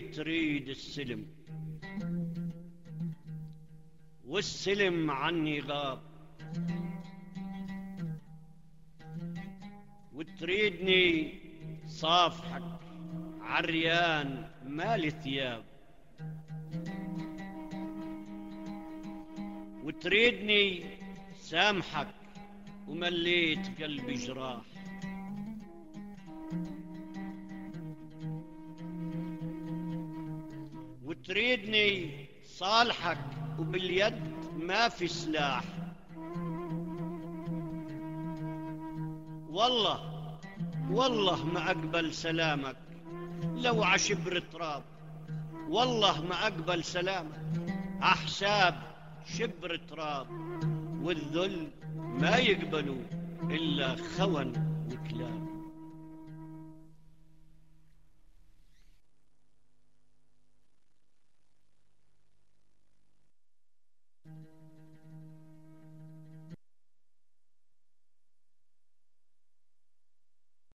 تريد السلم. والسلم عني غاب. وتريدني صافحك عريان مالي ثياب. وتريدني سامحك ومليت قلبي جراح. وتريدني صالحك وباليد ما في سلاح. والله والله ما أقبل سلامك لو عشبر تراب والله ما أقبل سلامك أحساب شبر تراب. والذل ما يقبلوا إلا خون